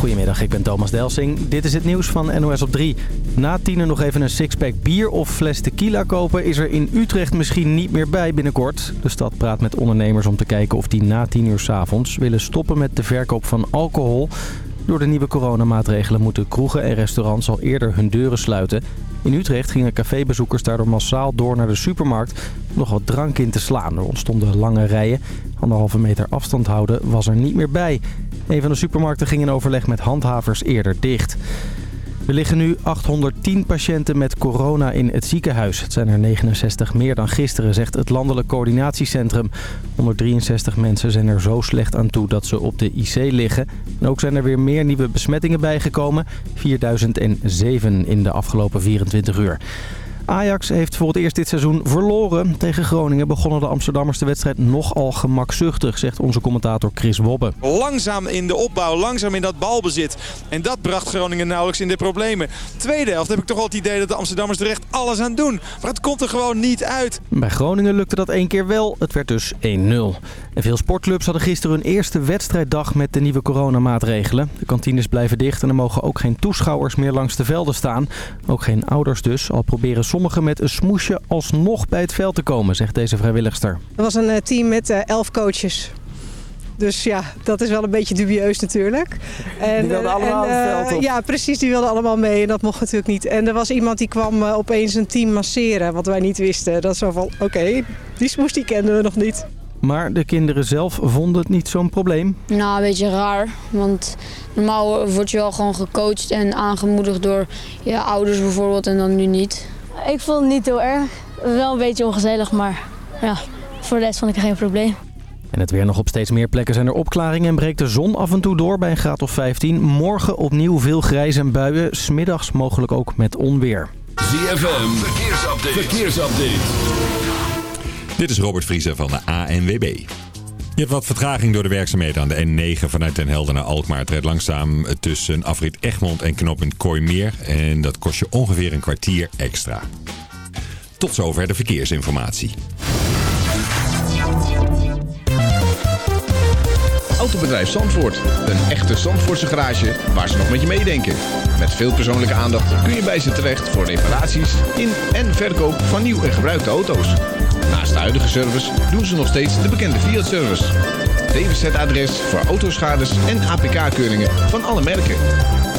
Goedemiddag, ik ben Thomas Delsing. Dit is het nieuws van NOS op 3. Na tienen nog even een sixpack bier of fles tequila kopen... is er in Utrecht misschien niet meer bij binnenkort. De stad praat met ondernemers om te kijken of die na 10 uur s avonds... willen stoppen met de verkoop van alcohol. Door de nieuwe coronamaatregelen moeten kroegen en restaurants al eerder hun deuren sluiten. In Utrecht gingen cafébezoekers daardoor massaal door naar de supermarkt... om nog wat drank in te slaan. Er ontstonden lange rijen. Anderhalve meter afstand houden was er niet meer bij... Een van de supermarkten ging in overleg met handhavers eerder dicht. Er liggen nu 810 patiënten met corona in het ziekenhuis. Het zijn er 69 meer dan gisteren, zegt het Landelijk Coördinatiecentrum. 163 mensen zijn er zo slecht aan toe dat ze op de IC liggen. En ook zijn er weer meer nieuwe besmettingen bijgekomen. 4007 in de afgelopen 24 uur. Ajax heeft voor het eerst dit seizoen verloren. Tegen Groningen begonnen de Amsterdammers de wedstrijd nogal gemakzuchtig, zegt onze commentator Chris Wobbe. Langzaam in de opbouw, langzaam in dat balbezit. En dat bracht Groningen nauwelijks in de problemen. Tweede helft heb ik toch wel het idee dat de Amsterdammers er echt alles aan doen. Maar het komt er gewoon niet uit. Bij Groningen lukte dat één keer wel. Het werd dus 1-0. En veel sportclubs hadden gisteren hun eerste wedstrijddag met de nieuwe coronamaatregelen. De kantines blijven dicht en er mogen ook geen toeschouwers meer langs de velden staan. Ook geen ouders dus, al proberen sommigen met een smoesje alsnog bij het veld te komen, zegt deze vrijwilligster. Er was een team met elf coaches. Dus ja, dat is wel een beetje dubieus natuurlijk. En, die wilden allemaal en, het veld op. Ja, precies. Die wilden allemaal mee en dat mocht natuurlijk niet. En er was iemand die kwam opeens een team masseren, wat wij niet wisten. Dat is zo van, oké, okay, die smoes die kenden we nog niet. Maar de kinderen zelf vonden het niet zo'n probleem. Nou, een beetje raar. Want normaal word je wel gewoon gecoacht en aangemoedigd door je ouders bijvoorbeeld en dan nu niet. Ik vond het niet heel erg. Wel een beetje ongezellig, maar ja, voor de rest vond ik er geen probleem. En het weer nog op steeds meer plekken zijn er opklaringen en breekt de zon af en toe door bij een graad of 15. Morgen opnieuw veel grijs en buien, smiddags mogelijk ook met onweer. ZFM, verkeersupdate. verkeersupdate. Dit is Robert Vriezer van de ANWB. Je hebt wat vertraging door de werkzaamheden aan de N9 vanuit Den Helder naar Alkmaar. Het rijdt langzaam tussen afrit Egmond en knooppunt Kooimeer. En dat kost je ongeveer een kwartier extra. Tot zover de verkeersinformatie. Autobedrijf Zandvoort. Een echte Zandvoortse garage waar ze nog met je meedenken. Met veel persoonlijke aandacht kun je bij ze terecht voor reparaties in en verkoop van nieuw en gebruikte auto's. Naast de huidige service doen ze nog steeds de bekende Fiat-service. DWZ-adres voor autoschades en APK-keuringen van alle merken.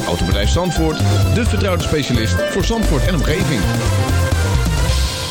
Autobedrijf Zandvoort, de vertrouwde specialist voor Zandvoort en omgeving.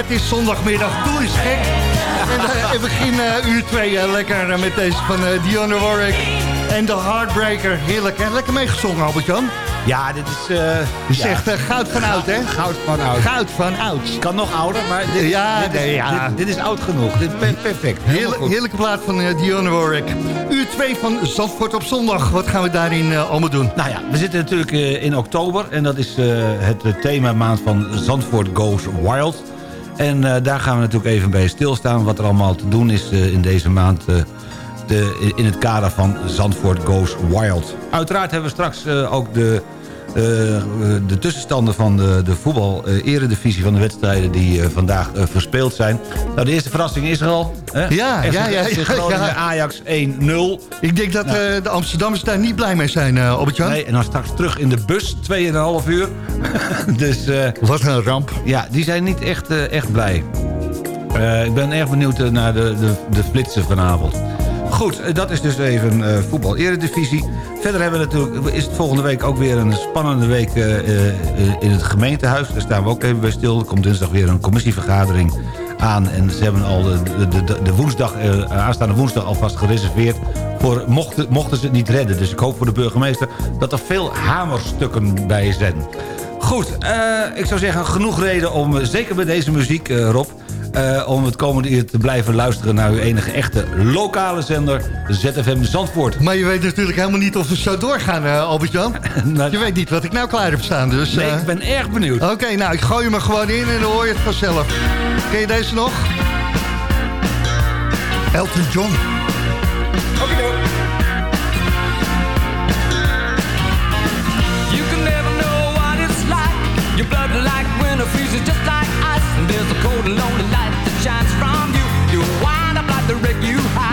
Het is zondagmiddag, doe eens gek. En uh, we beginnen uur twee lekker met deze van Dionne Warwick en de Heartbreaker. Heerlijk, hè? Lekker meegezongen, Albert-Jan. Ja, dit is... Uh, dit is echt uh, goud van oud, hè? Goud van oud. Goud van oud. Kan nog ouder, maar dit, ja, dit, nee, is, ja. dit, dit, is oud genoeg. Dit is perfect. Heerlijk, heerlijke plaat van uh, Dionne Warwick. Uur 2 van Zandvoort op zondag. Wat gaan we daarin allemaal doen? Nou ja, we zitten natuurlijk in oktober. En dat is het themamaand van Zandvoort Goes Wild. En daar gaan we natuurlijk even bij stilstaan. Wat er allemaal te doen is in deze maand de, in het kader van Zandvoort Goes Wild. Uiteraard hebben we straks ook de, de tussenstanden van de, de voetbal-eredivisie van de wedstrijden die vandaag verspeeld zijn. Nou, de eerste verrassing is er al. Hè? Ja, ja, ja, ja, ja. Ajax 1-0. Ik denk dat de Amsterdammers daar niet blij mee zijn, uh. Nee, en dan straks terug in de bus, 2,5 uur. dus, Wat een ramp. Ja, die zijn niet echt, echt blij. ik ben erg benieuwd naar de, de, de flitsen vanavond. Goed, dat is dus even uh, voetbal eredivisie. Verder hebben we natuurlijk, is het volgende week ook weer een spannende week uh, in het gemeentehuis. Daar staan we ook even bij stil. Er komt dinsdag weer een commissievergadering aan. En ze hebben al de, de, de, de woensdag, aanstaande woensdag alvast gereserveerd... voor mochten, mochten ze het niet redden. Dus ik hoop voor de burgemeester dat er veel hamerstukken bij zijn. Goed, ik zou zeggen genoeg reden om, zeker bij deze muziek, Rob... Uh, om het komende uur te blijven luisteren naar uw enige echte lokale zender ZFM Zandvoort. Maar je weet natuurlijk helemaal niet of we zo doorgaan, uh, Albert-Jan. je weet niet wat ik nou klaar heb staan. Dus, nee, ik ben erg benieuwd. Oké, okay, nou, ik gooi hem er gewoon in en dan hoor je het vanzelf. Ken je deze nog? Elton John. Oké, okay, You can never know what it's like. Your blood like winter freezes just like ice. And there's a cold and lonely light shines from you. You wind up like the wreck you hide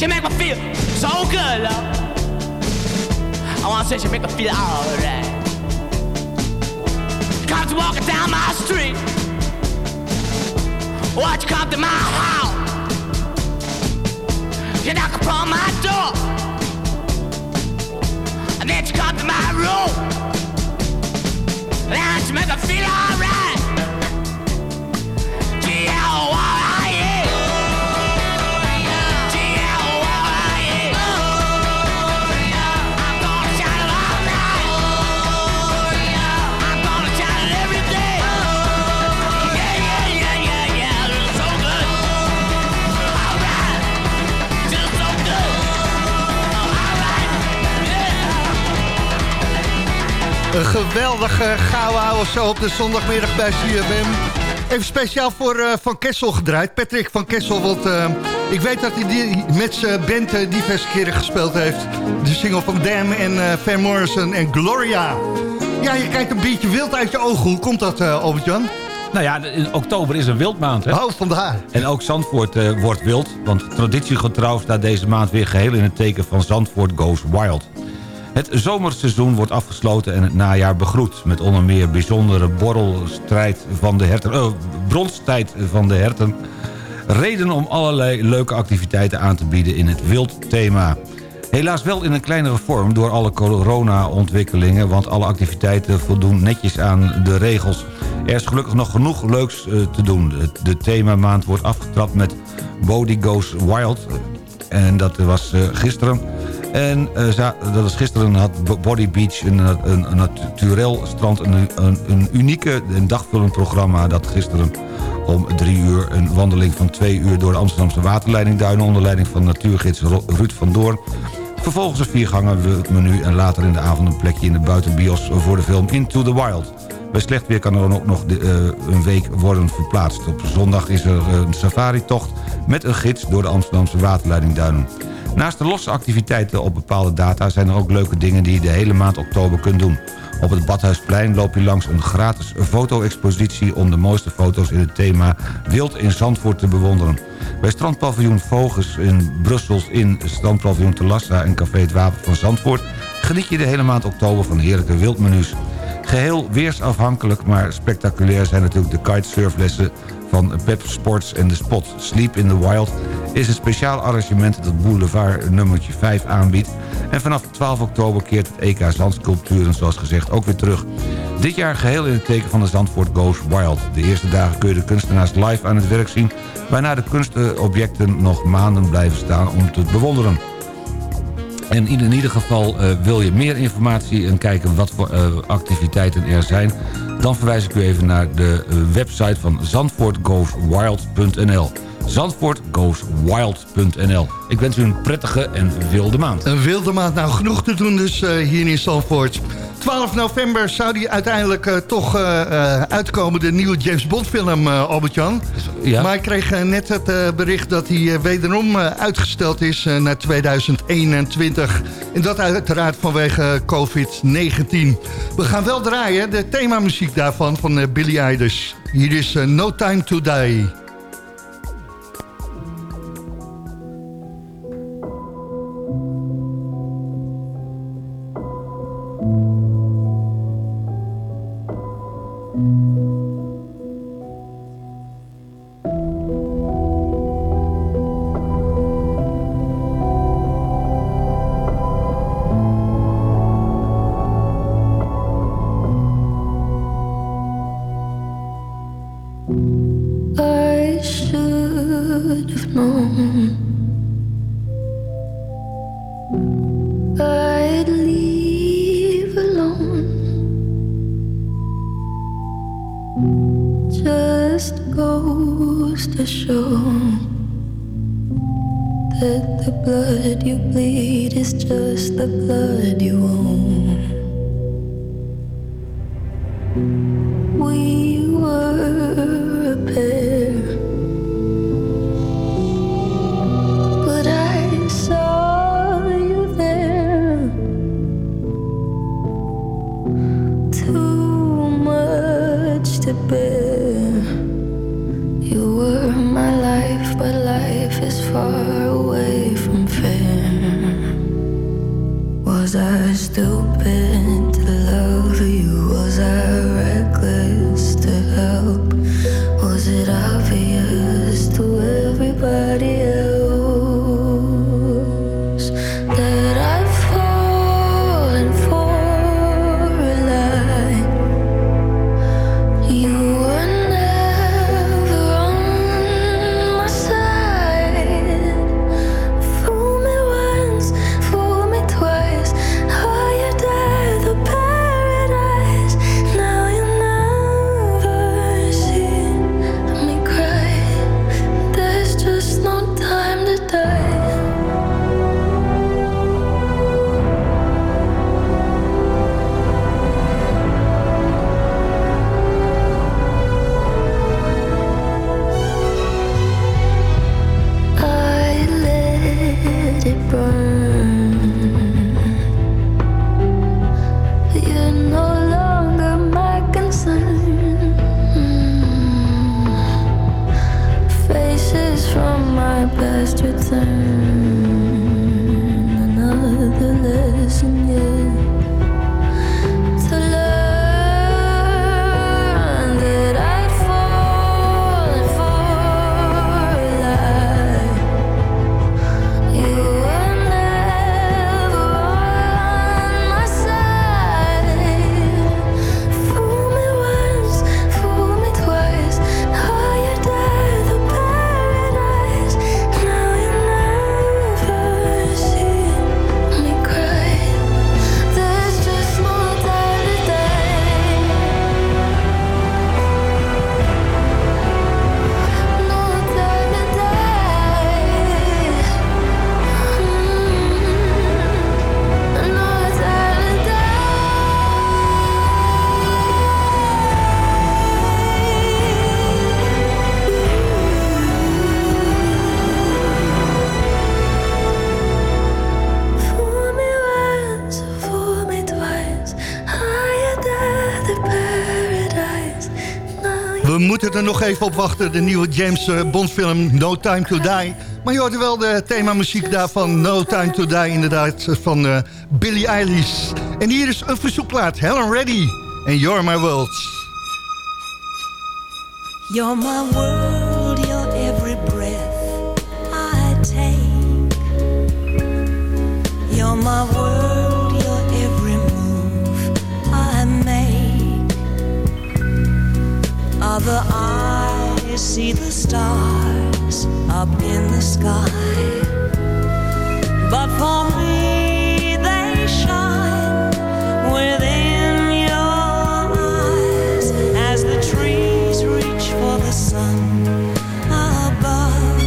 She make me feel so good, love. I wanna say she make me feel alright. Comes walking down my street. Watch you come to my house. You knock upon my door. And then she come to my room. And she make me feel alright. Een geweldige ouwe zo op de zondagmiddag bij CFM. Even speciaal voor eh, Van Kessel gedraaid. Patrick Van Kessel, want eh, ik weet dat hij die met zijn band eh, diverse keren gespeeld heeft. De single van Dam en Van Morrison en Gloria. Ja, je kijkt een beetje wild uit je ogen. Hoe komt dat, Albert-Jan? Nou ja, in oktober is een wildmaand. Hè? Oh, vandaar. En ook Zandvoort wordt wild. Want traditiegetrouw staat deze maand weer geheel in het teken van Zandvoort Goes Wild. Het zomerseizoen wordt afgesloten en het najaar begroet... met onder meer bijzondere borrelstrijd van de herten... Oh, bronstijd van de herten. Reden om allerlei leuke activiteiten aan te bieden in het wildthema. Helaas wel in een kleinere vorm door alle corona-ontwikkelingen... want alle activiteiten voldoen netjes aan de regels. Er is gelukkig nog genoeg leuks eh, te doen. De, de themamaand wordt afgetrapt met Body Goes Wild... En dat was eh, gisteren. En za- dat was gisteren had Bo- Body Beach een, een, een naturel strand... Een, een, een unieke en dagvullend programma dat gisteren om drie uur... een wandeling van twee uur door de Amsterdamse waterleiding Duinen... onder leiding van natuurgids Ruud van Doorn. Vervolgens een viergangen menu en later in de avond een plekje in de buitenbios... voor de film Into the Wild. Bij slecht weer kan er ook nog eh, een week worden verplaatst. Op zondag is er een safari-tocht met een gids door de Amsterdamse waterleiding Duinen. Naast de losse activiteiten op bepaalde data... zijn er ook leuke dingen die je de hele maand oktober kunt doen. Op het Badhuisplein loop je langs een gratis foto-expositie... om de mooiste foto's in het thema Wild in Zandvoort te bewonderen. Bij strandpaviljoen Vogels in Brussels in strandpaviljoen Telassa... en Café het Wapen van Zandvoort... geniet je de hele maand oktober van heerlijke wildmenu's. Geheel weersafhankelijk, maar spectaculair zijn natuurlijk de kitesurflessen van Pep Sports en de Spot. Sleep in the Wild is een speciaal arrangement dat Boulevard nummertje 5 aanbiedt. En vanaf 12 oktober keert het EK Zandsculpturen zoals gezegd ook weer terug. Dit jaar geheel in het teken van de Zandvoort Goes Wild. De eerste dagen kun je de kunstenaars live aan het werk zien... waarna de kunstobjecten nog maanden blijven staan om te bewonderen. En in, ieder geval eh, wil je meer informatie en kijken wat voor eh, activiteiten er zijn... dan verwijs ik u even naar de eh, website van zandvoortgoeswild.nl zandvoortgoeswild.nl Ik wens u een prettige en wilde maand. Een wilde maand. Nou, genoeg te doen dus eh, hier in Zandvoort. 12 november zou die uiteindelijk eh, toch eh, uitkomen, de nieuwe James Bond film, Albert-Jan. Ja. Maar ik kreeg net het bericht dat hij wederom uitgesteld is naar 2021. En dat uiteraard vanwege COVID-19. We gaan wel draaien, de themamuziek daarvan van Billy Eilish. Hier is No Time To Die. nog even op wachten. De nieuwe James eh, Bond film No Time To Die. Maar je hoorde wel de themamuziek daarvan. No Time To Die inderdaad van uh, Billie Eilish. En hier is een verzoekplaat. Helen Ready and You're My World. You're my world. other eye, see the stars up in the sky. But for me, they shine within your eyes as the trees reach for the sun above.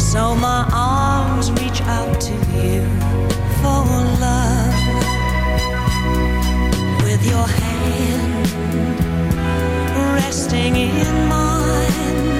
So my arms reach out to you for love with your singing mine.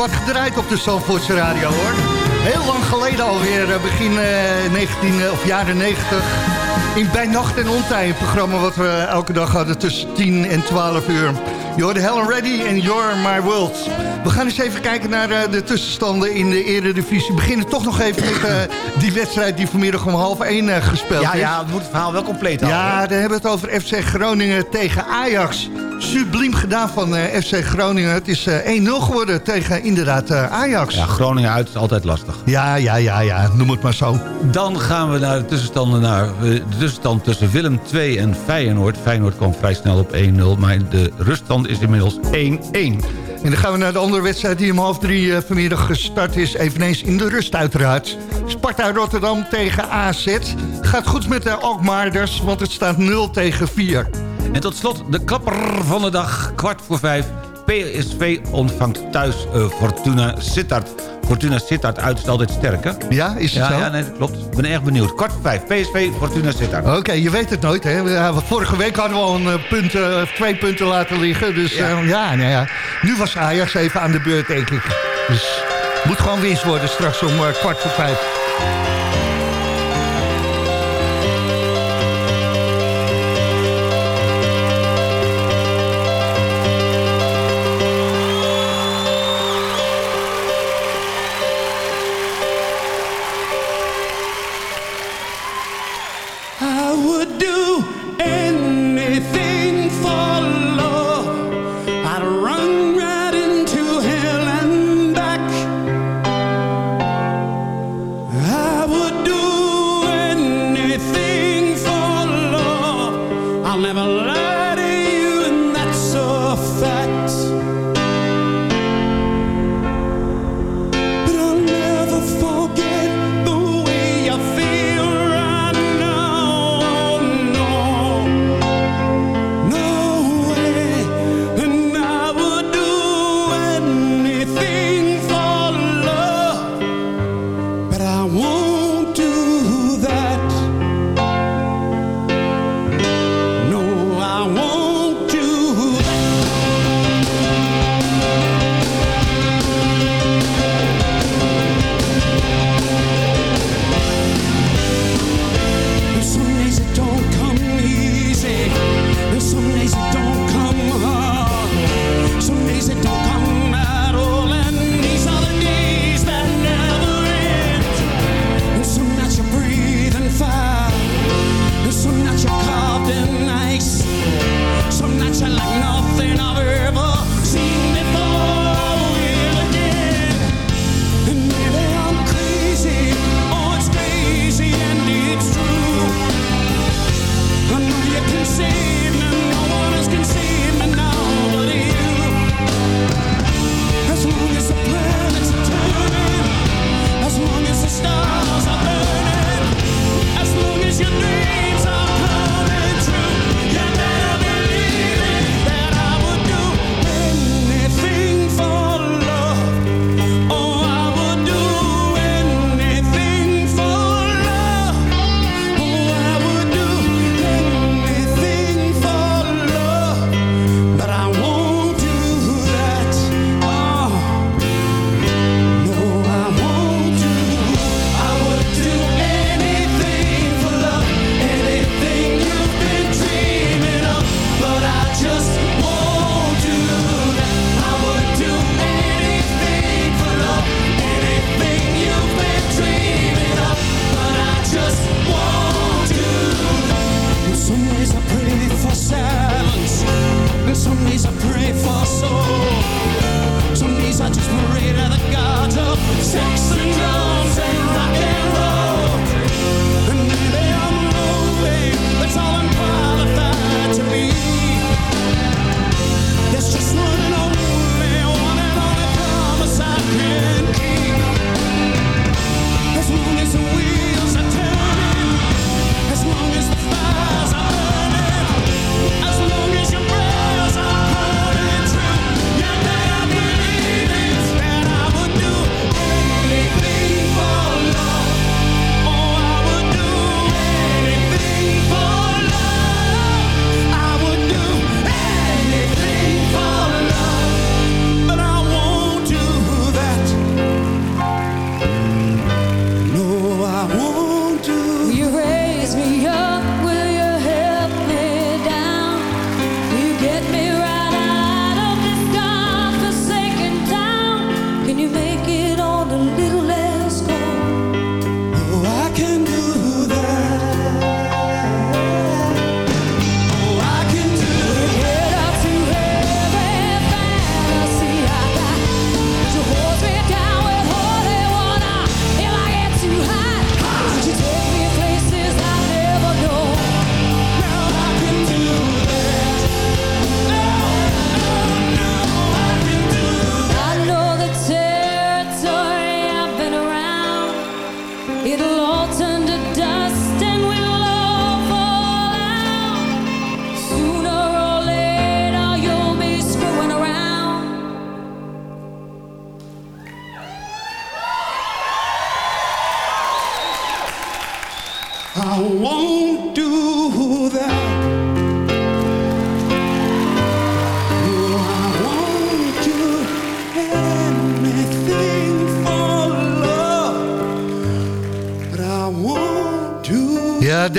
Wat gedraaid op de Zandvoortse radio, hoor. Heel lang geleden alweer, eh, begin eh, 19, eh, of jaren 90. In Bij Nacht en Ontij, een programma wat we elke dag hadden tussen 10 en 12 uur. Je hoorde Helen Reddy en You're My World. We gaan eens even kijken naar eh, de tussenstanden in de Eredivisie. We beginnen toch nog even met eh, die wedstrijd die vanmiddag om half 1 eh, gespeeld Ja, is. ja, we moeten het verhaal wel compleet houden. Ja, dan hebben we het over FC Groningen tegen Ajax. Subliem gedaan van eh, FC Groningen. Het is eh, 1-0 geworden tegen inderdaad eh, Ajax. Ja, Groningen uit is altijd lastig. Ja, ja, ja, ja, noem het maar zo. Dan gaan we naar de tussenstanden naar eh, de tussenstand tussen Willem 2 en Feyenoord. Feyenoord kwam vrij snel op 1-0, maar de ruststand is inmiddels 1-1. En dan gaan we naar de andere wedstrijd die om half drie eh, vanmiddag gestart is. Eveneens in de rust uiteraard. Sparta Rotterdam tegen AZ. Gaat goed met de Alkmaarders, want het staat 0 tegen 4. En tot slot de klapper van de dag, kwart voor vijf. PSV ontvangt thuis eh, Fortuna Sittard. Fortuna Sittard uit is altijd sterk, hè? Ja, is het ja, zo? Ja, nee, klopt. Ik ben erg benieuwd. Kwart voor vijf, PSV Fortuna Sittard. Oké, je weet het nooit. Hè? Ja, vorige week hadden we al een eh, punt, eh, twee punten laten liggen. Dus Ja. ja, ja, nou ja. nu was Ajax even aan de beurt, denk ik. Dus moet gewoon winst worden straks om eh, kwart voor vijf.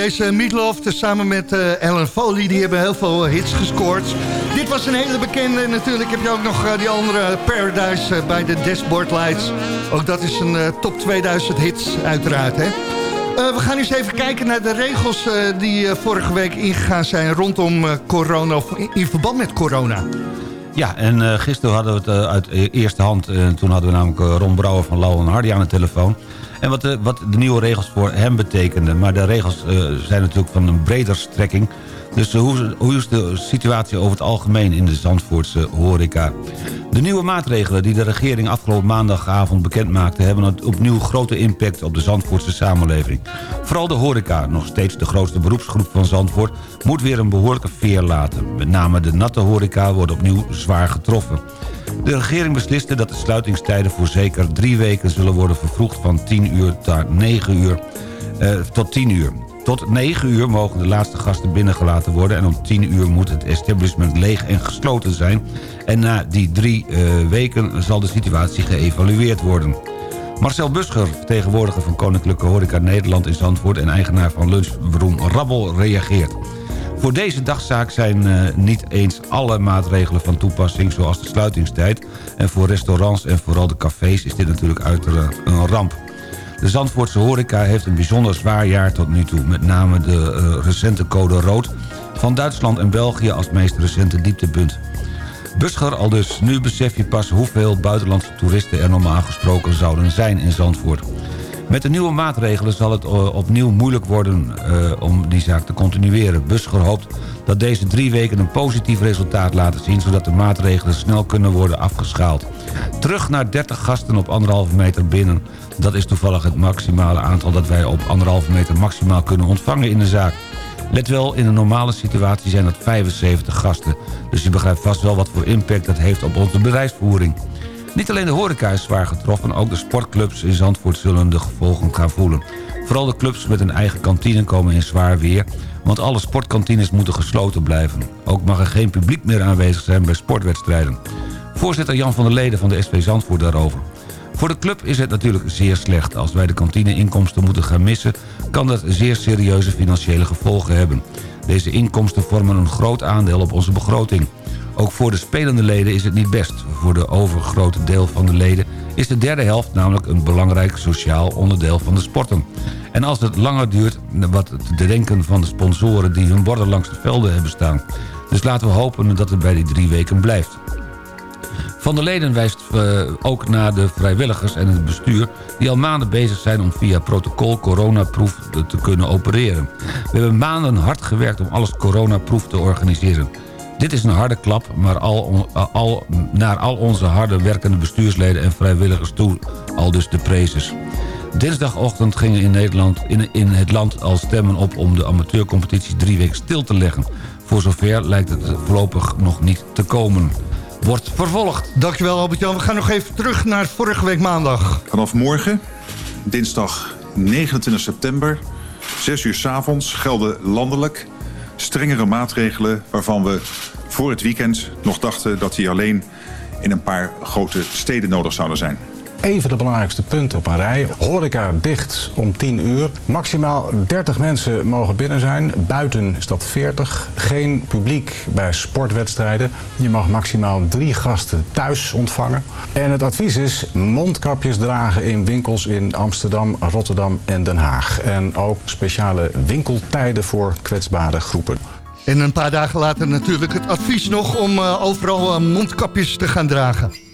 Deze Meatloaf samen met eh, Ellen Foley, die hebben heel veel hits gescoord. Dit was een hele bekende. Natuurlijk heb je ook nog eh, die andere Paradise eh, bij de Dashboard Lights. Ook dat is een top 2000 hits uiteraard, hè? We gaan eens even kijken naar de regels die vorige week ingegaan zijn rondom corona, of in, verband met corona. Ja, en gisteren hadden we het uit eerste hand. En toen hadden we namelijk Ron Brouwer van Lauw en Hardy aan de telefoon. En wat de, wat de nieuwe regels voor hem betekenden. Maar de regels eh, zijn natuurlijk van een breder strekking. Dus eh, hoe, hoe is de situatie over het algemeen in de Zandvoortse horeca? De nieuwe maatregelen die de regering afgelopen maandagavond bekend maakte... hebben opnieuw grote impact op de Zandvoortse samenleving. Vooral de horeca, nog steeds de grootste beroepsgroep van Zandvoort... moet weer een behoorlijke veer laten. Met name de natte horeca wordt opnieuw zwaar getroffen. De regering besliste dat de sluitingstijden voor zeker drie weken zullen worden vervroegd van 10 uur naar 9 uur, eh, tot 10 uur. Tot 9 uur mogen de laatste gasten binnengelaten worden... en om 10 uur moet het establishment leeg en gesloten zijn. En na die drie eh, weken zal de situatie geëvalueerd worden. Marcel Buscher, vertegenwoordiger van Koninklijke Horeca Nederland in Zandvoort... en eigenaar van lunchroom Rabbel, reageert. Voor deze dagzaak zijn eh, niet eens alle maatregelen van toepassing... zoals de sluitingstijd. En voor restaurants en vooral de cafés is dit natuurlijk uiteraard een ramp. De Zandvoortse horeca heeft een bijzonder zwaar jaar tot nu toe. Met name de eh, recente code rood van Duitsland en België als meest recente dieptepunt. Buscher al dus, nu besef je pas hoeveel buitenlandse toeristen er normaal gesproken zouden zijn in Zandvoort. Met de nieuwe maatregelen zal het eh, opnieuw moeilijk worden eh, om die zaak te continueren. Buscher hoopt dat deze drie weken een positief resultaat laten zien... zodat de maatregelen snel kunnen worden afgeschaald. Terug naar 30 gasten op anderhalve meter binnen. Dat is toevallig het maximale aantal dat wij op anderhalve meter maximaal kunnen ontvangen in de zaak. Let wel, in een normale situatie zijn dat 75 gasten. Dus je begrijpt vast wel wat voor impact dat heeft op onze bedrijfsvoering. Niet alleen de horeca is zwaar getroffen, ook de sportclubs in Zandvoort zullen de gevolgen gaan voelen. Vooral de clubs met een eigen kantine komen in zwaar weer, want alle sportkantines moeten gesloten blijven. Ook mag er geen publiek meer aanwezig zijn bij sportwedstrijden. Voorzitter Jan van der Leden van de SV Zandvoort daarover. Voor de club is het natuurlijk zeer slecht. Als wij de kantineinkomsten moeten gaan missen... kan dat zeer serieuze financiële gevolgen hebben. Deze inkomsten vormen een groot aandeel op onze begroting. Ook voor de spelende leden is het niet best. Voor de overgrote deel van de leden is de derde helft namelijk een belangrijk sociaal onderdeel van de sporten. En als het langer duurt, wat te denken van de sponsoren die hun borden langs de velden hebben staan. Dus laten we hopen dat het bij die drie weken blijft. Van der Leden wijst uh, ook naar de vrijwilligers en het bestuur... die al maanden bezig zijn om via protocol coronaproef te kunnen opereren. We hebben maanden hard gewerkt om alles coronaproef te organiseren. Dit is een harde klap, maar al, al, naar al onze harde werkende bestuursleden en vrijwilligers toe, al dus de prezes. Dinsdagochtend gingen in, Nederland, in, in het land al stemmen op om de amateurcompetitie drie weken stil te leggen. Voor zover lijkt het voorlopig nog niet te komen wordt vervolgd. Dankjewel Albert-Jan. We gaan nog even terug naar vorige week maandag. Vanaf morgen, dinsdag 29 september, 6 uur s avonds, gelden landelijk strengere maatregelen waarvan we voor het weekend nog dachten dat die alleen in een paar grote steden nodig zouden zijn. Even de belangrijkste punten op een rij. Horeca dicht om 10 uur. Maximaal 30 mensen mogen binnen zijn. Buiten is dat 40. Geen publiek bij sportwedstrijden. Je mag maximaal drie gasten thuis ontvangen. En het advies is mondkapjes dragen in winkels in Amsterdam, Rotterdam en Den Haag. En ook speciale winkeltijden voor kwetsbare groepen. En een paar dagen later natuurlijk het advies nog om uh, overal uh, mondkapjes te gaan dragen.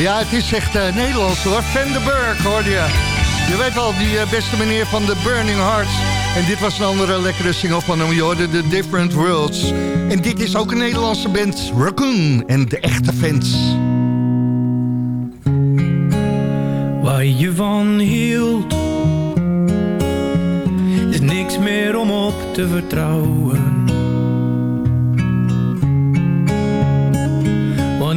Ja, het is echt eh, Nederlands hoor. Vandenberg hoorde je. Je weet wel, die eh, beste meneer van The Burning Hearts. En dit was een andere lekkere single van hem. Je hoorde The Different Worlds. En dit is ook een Nederlandse band. Raccoon en de echte fans. Waar je van hield Is niks meer om op te vertrouwen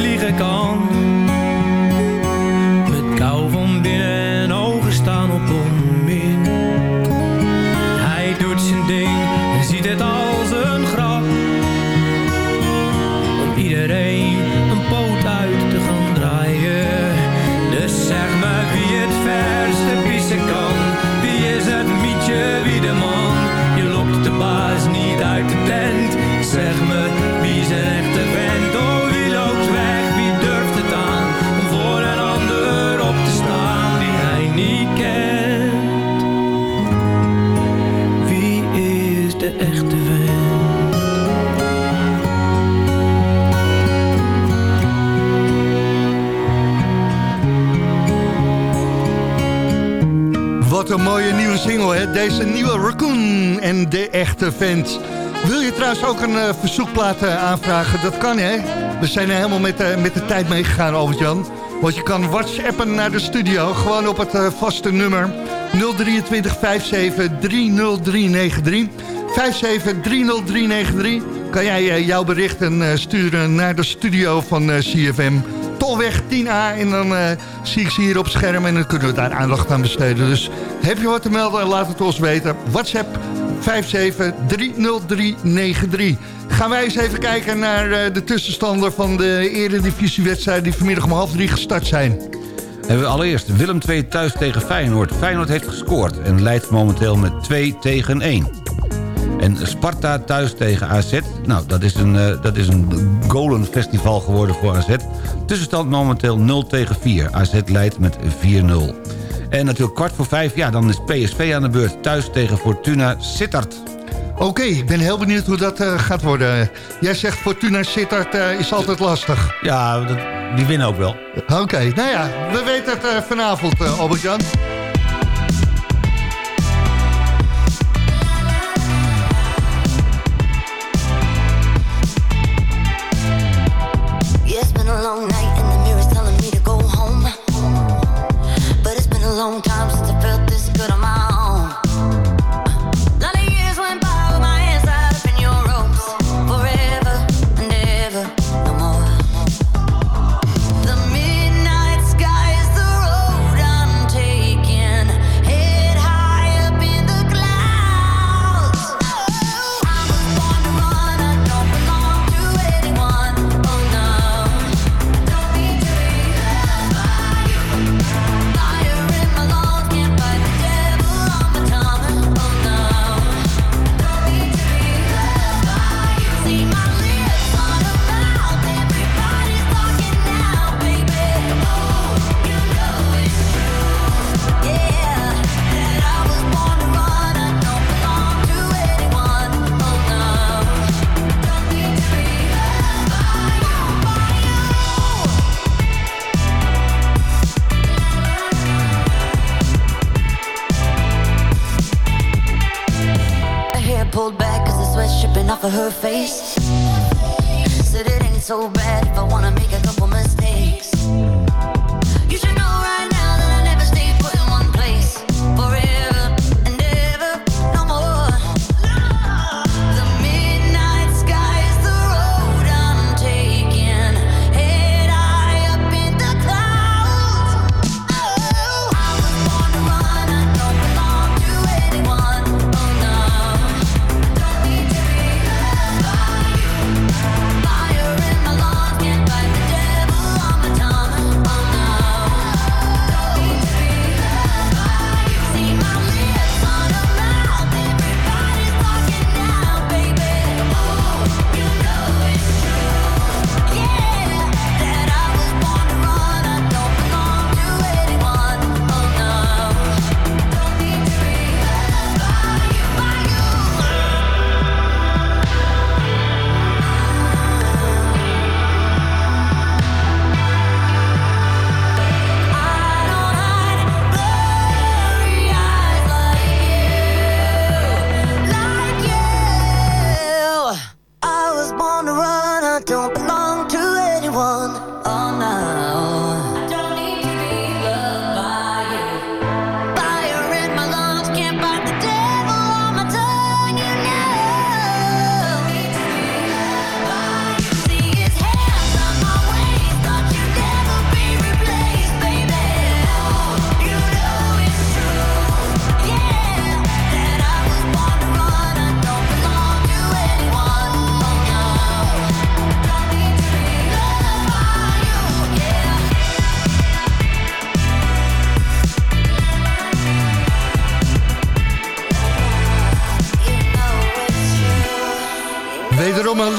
liegen kan. Wat een mooie nieuwe single, hè? Deze nieuwe Raccoon en de echte vent. Wil je trouwens ook een eh, verzoekplaat eh, aanvragen? Dat kan, hè? We zijn er helemaal met, eh, met de tijd meegegaan, Albert-Jan. Want je kan whatsappen naar de studio, gewoon op het vaste nummer 023 57 30393. 57 30393. Kan jij jouw berichten sturen naar de studio van CFM. Tolweg 10A en dan eh, zie ik ze hier op scherm en dan kunnen we daar aandacht aan besteden. Dus heb je wat te melden, laat het ons weten. WhatsApp 5730393. Gaan wij eens even kijken naar eh, de tussenstander van de eredivisiewedstrijden... die vanmiddag om half drie gestart zijn. Hebben we allereerst Willem 2 thuis tegen Feyenoord. Feyenoord heeft gescoord en leidt momenteel met 2 tegen 1. En Sparta thuis tegen AZ. Nou, dat is een, eh, dat is een golenfestival geworden voor AZ. Tussenstand momenteel 0 tegen 4. AZ leidt met 4-0. En natuurlijk kwart voor 5, ja, dan is PSV aan de beurt. Thuis tegen Fortuna Sittard. Oké, ik ben heel benieuwd hoe dat eh, gaat worden. Jij zegt Fortuna Sittard eh, is altijd lastig. Ja, die winnen ook wel. Oké, nou ja, we weten het vanavond, Albert-Jan.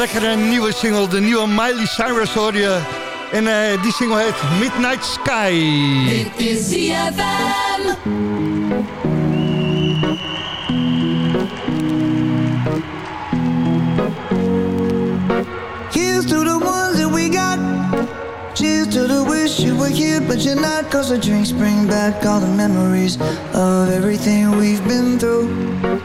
Lekkere nieuwe single. De nieuwe Miley Cyrus hoor je. En eh, die single heet Midnight Sky. Dit is ZFM. Here's to the ones that we got. Cheers to the wish you were here, but you're not. Cause the drinks bring back all the memories of everything we've been through.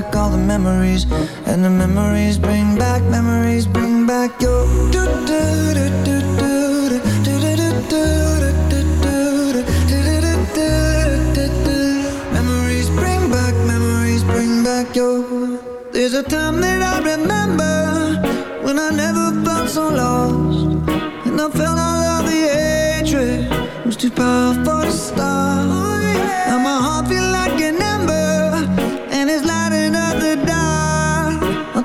Back all the memories. And the memories bring back, memories bring back your. Memories bring back, memories bring back your. There's a time that I remember when I never felt so lost, and I felt all of the hatred was too powerful to stop. Now my heart feel like an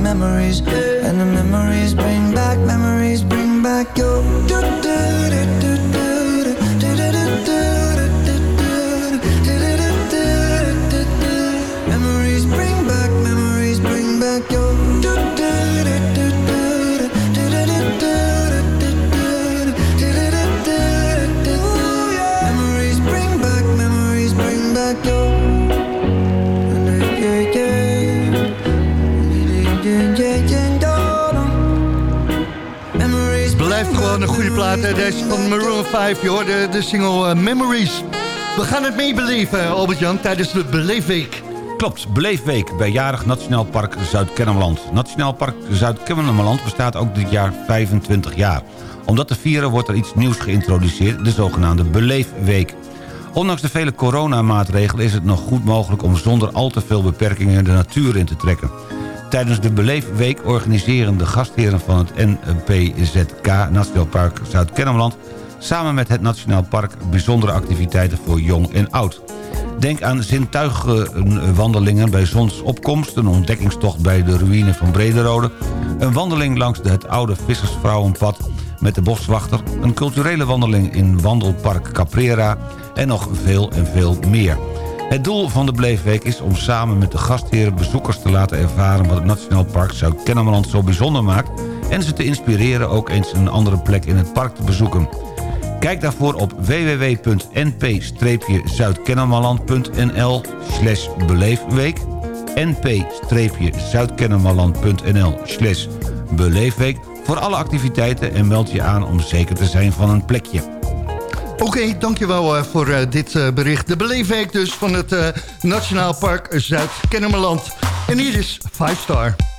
Memories. And the memories bring hè. Deze van Maroon 5. Je hoorde de single eh, Memories. We gaan het meebeleven, Albert-Jan, tijdens de Beleefweek. Klopt, Beleefweek bij Jarig Nationaal Park Zuid-Kennemerland. Nationaal Park Zuid-Kennemerland bestaat ook dit jaar 25 jaar. Om dat te vieren wordt er iets nieuws geïntroduceerd, de zogenaamde Beleefweek. Ondanks de vele coronamaatregelen is het nog goed mogelijk... om zonder al te veel beperkingen de natuur in te trekken. Tijdens de Beleefweek organiseren de gastheren van het NPZK... Nationaal Park Zuid-Kennemerland... samen met het Nationaal Park bijzondere activiteiten voor jong en oud. Denk aan zintuigenwandelingen bij zonsopkomst... een ontdekkingstocht bij de ruïne van Brederode... een wandeling langs het oude vissersvrouwenpad met de boswachter... een culturele wandeling in wandelpark Caprera... en nog veel en veel meer. Het doel van de Beleefweek is om samen met de gastheren bezoekers te laten ervaren... wat het Nationaal Park Zuid-Kennemerland zo bijzonder maakt... en ze te inspireren ook eens een andere plek in het park te bezoeken. Kijk daarvoor op www.np-zuidkennemerland.nl slash beleefweek np-zuidkennemerland.nl slash beleefweek voor alle activiteiten en meld je aan om zeker te zijn van een plekje. Oké, dankjewel uh, voor uh, dit uh, bericht. De beleefweek dus van het Nationaal Park Zuid-Kennemerland. En hier is 5 Star.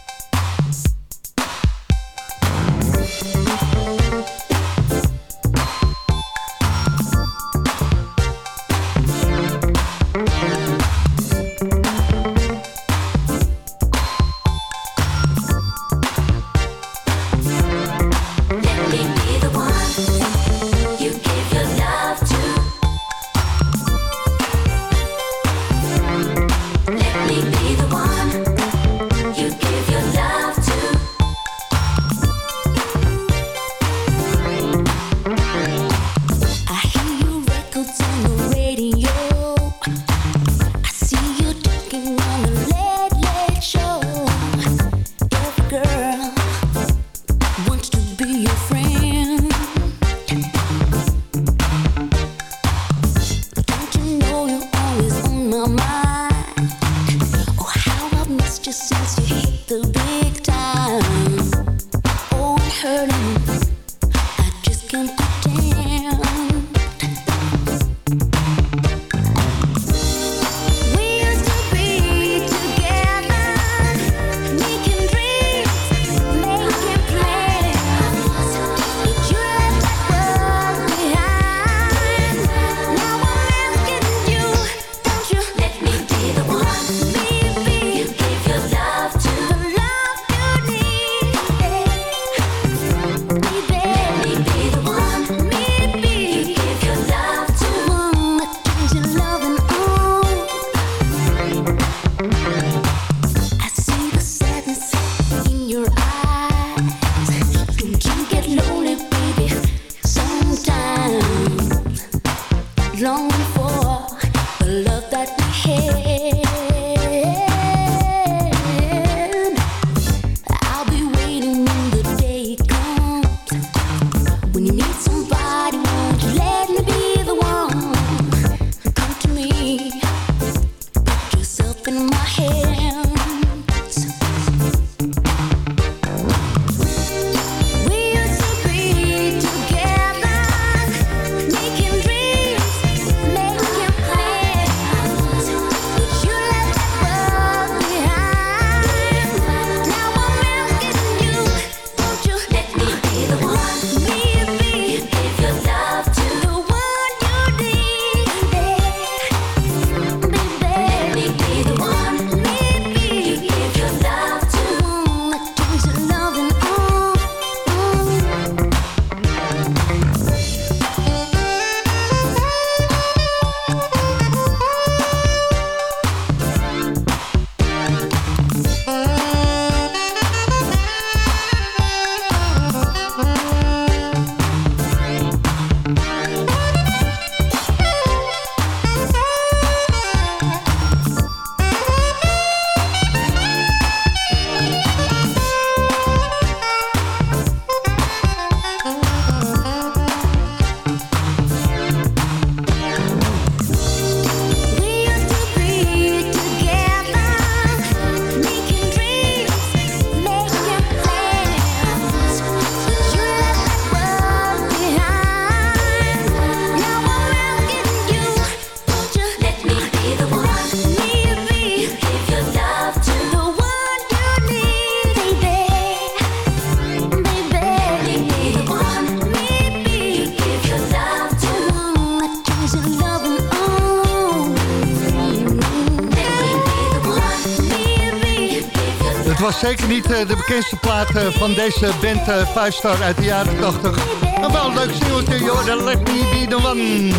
Eh, de bekendste plaat eh, van deze band eh, Five Star uit de jaren 80. Maar wel een leuk singeltje, joh, Let Me Be The One.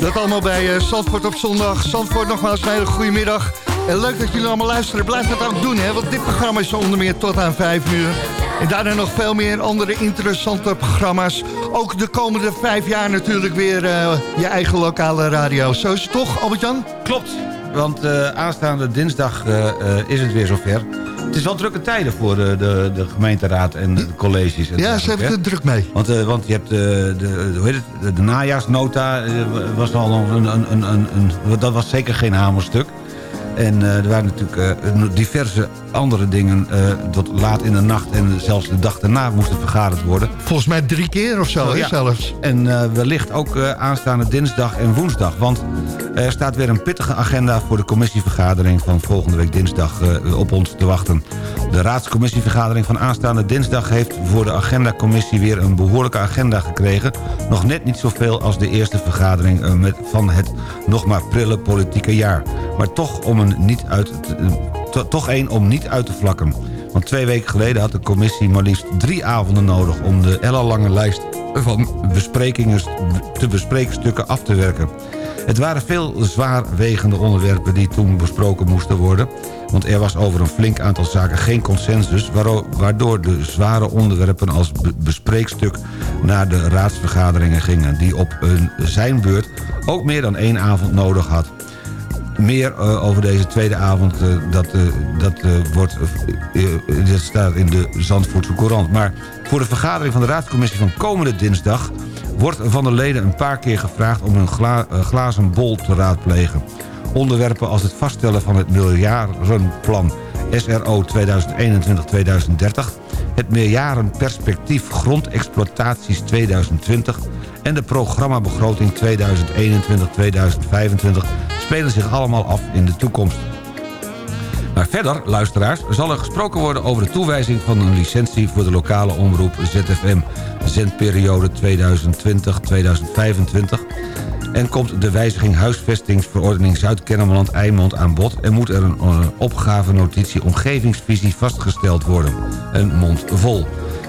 Dat allemaal bij eh, Zandvoort op zondag. Zandvoort nogmaals een hele goede middag. En leuk dat jullie allemaal luisteren. Blijf dat ook doen, hè, want dit programma is onder meer tot aan 5 uur. En daarna nog veel meer andere interessante programma's. Ook de komende vijf jaar natuurlijk weer eh, je eigen lokale radio. Zo is het toch, Albert-Jan? Klopt, want eh, aanstaande dinsdag eh, eh, is het weer zover. Het is wel drukke tijden voor de, de, de gemeenteraad en de colleges. En Ja, ze hebben het druk mee. Want, eh, want je hebt de, de, hoe heet het, de, najaarsnota, eh, was al een, een, een, een, dat was zeker geen hamerstuk. En eh, er waren natuurlijk eh, diverse andere dingen eh, tot laat in de nacht... en zelfs de dag daarna moesten vergaderd worden. Volgens mij drie keer of zo, ja. zelfs. En eh, wellicht ook eh, aanstaande dinsdag en woensdag. Want er staat weer een pittige agenda voor de commissievergadering... van volgende week dinsdag op ons te wachten. De raadscommissievergadering van aanstaande dinsdag... heeft voor de agendacommissie weer een behoorlijke agenda gekregen. Nog net niet zoveel als de eerste vergadering met, van het nog maar prille politieke jaar. Maar toch om een niet uit te- to- toch één om niet uit te vlakken. Want twee weken geleden had de commissie maar liefst drie avonden nodig... om de ellenlange lijst van besprekingen te bespreken stukken af te werken. Het waren veel zwaarwegende onderwerpen die toen besproken moesten worden... want er was over een flink aantal zaken geen consensus... waardoor de zware onderwerpen als be- bespreekstuk naar de raadsvergaderingen gingen... die op een zijn beurt ook meer dan één avond nodig had. Meer eh, over deze tweede avond, eh, dat, eh, dat, wordt, dat staat in de Zandvoortse Courant. Maar voor de vergadering van de raadscommissie van komende dinsdag... wordt van de leden een paar keer gevraagd om een gla- glazen bol te raadplegen. Onderwerpen als het vaststellen van het miljardenplan SRO 2021-2030... het meerjarenperspectief grondexploitaties 2020 en de programmabegroting 2021-2025 spelen zich allemaal af in de toekomst. Maar verder, luisteraars, zal er gesproken worden over de toewijzing van een licentie voor de lokale omroep ZFM, zendperiode 2020-2025. En komt de wijziging huisvestingsverordening Zuid-Kennemerland-Eimond aan bod... en moet er een, een opgavenotitie omgevingsvisie vastgesteld worden. Een mond vol.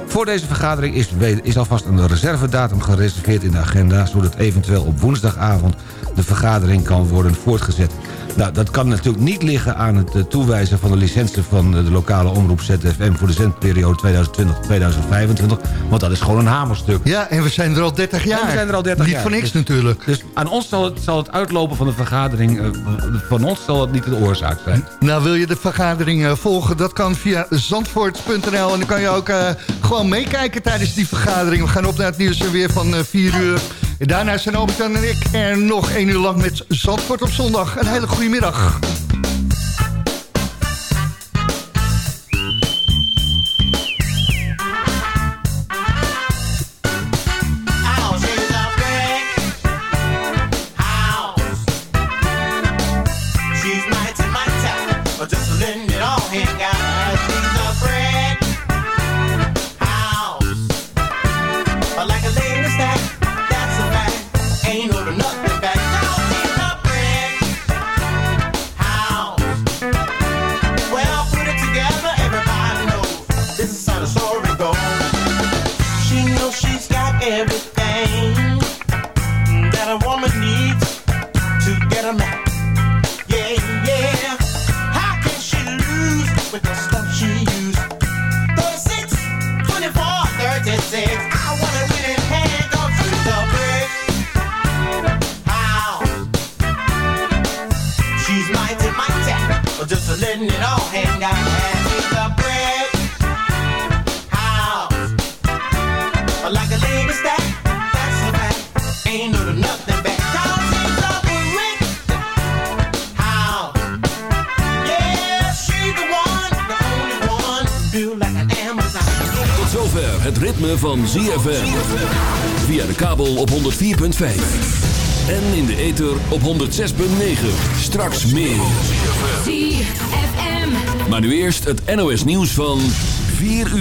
Voor deze vergadering is, is alvast een reservedatum gereserveerd in de agenda... zodat eventueel op woensdagavond de vergadering kan worden voortgezet. Nou, dat kan natuurlijk niet liggen aan het eh, toewijzen van de licentie van de lokale omroep ZFM voor de zendperiode 2020-2025. Want dat is gewoon een hamerstuk. Ja, en we zijn er al 30 jaar. En we zijn er al 30 niet jaar. voor niks Dus- natuurlijk. Dus aan ons zal het, zal het uitlopen van de vergadering, eh, van ons zal het niet de oorzaak zijn. Nou, wil je de vergadering eh, volgen? Dat kan via zandvoort.nl. En dan kan je ook eh, gewoon meekijken tijdens die vergadering. We gaan op naar het nieuws weer van eh 4 uur. En daarna zijn Albert en ik er nog 1 uur lang met Zandvoort op zondag. Een hele goede middag. 106.9. Straks meer. Maar nu eerst het NOS nieuws van 4 uur.